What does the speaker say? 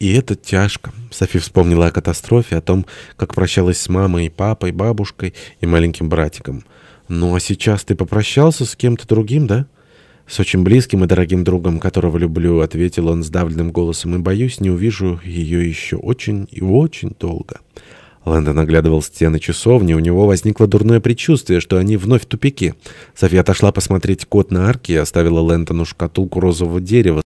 И это тяжко. Софи вспомнила о катастрофе, о том, как прощалась с мамой и папой, бабушкой и маленьким братиком. «Ну а сейчас ты попрощался с кем-то другим, да?» «С очень близким и дорогим другом, которого люблю», — ответил он сдавленным голосом, «и, боюсь, не увижу ее еще очень и очень долго». Лэндон оглядывал стены часовни, у него возникло дурное предчувствие, что они вновь в тупике. София отошла посмотреть кот на арке и оставила Лэндону шкатулку розового дерева